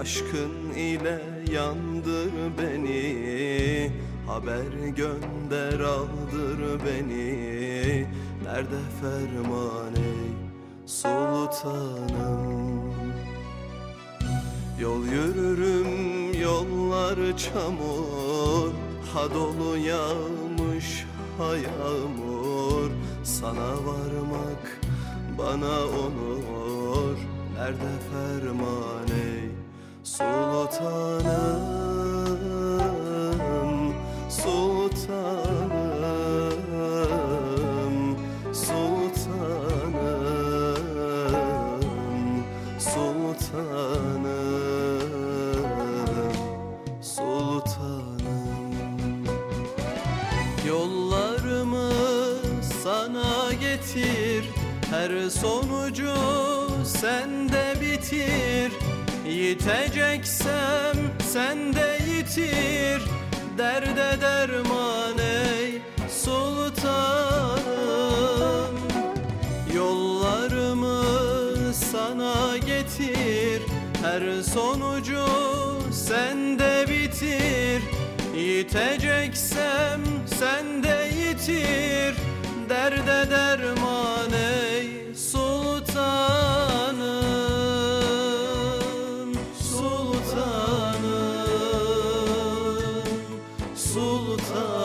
aşkın ile yandır beni Haber gönder aldır beni. Nerede ferman ey sultanım? Yol yürürüm yollar çamur Ha dolu yağmış ha yağmur. Sana varmak bana onur Nerede ferman ey sultanım Sultanım Sultanım Sultanım Sultanım. Yollarımı sana getir Her sonucu sende bitir Yiteceksem sende yitir. Derde derman ey sultanım Yollarımı sana getir. Her sonucu sende bitir Yiteceksem sende yitir. Derde derman Sultan.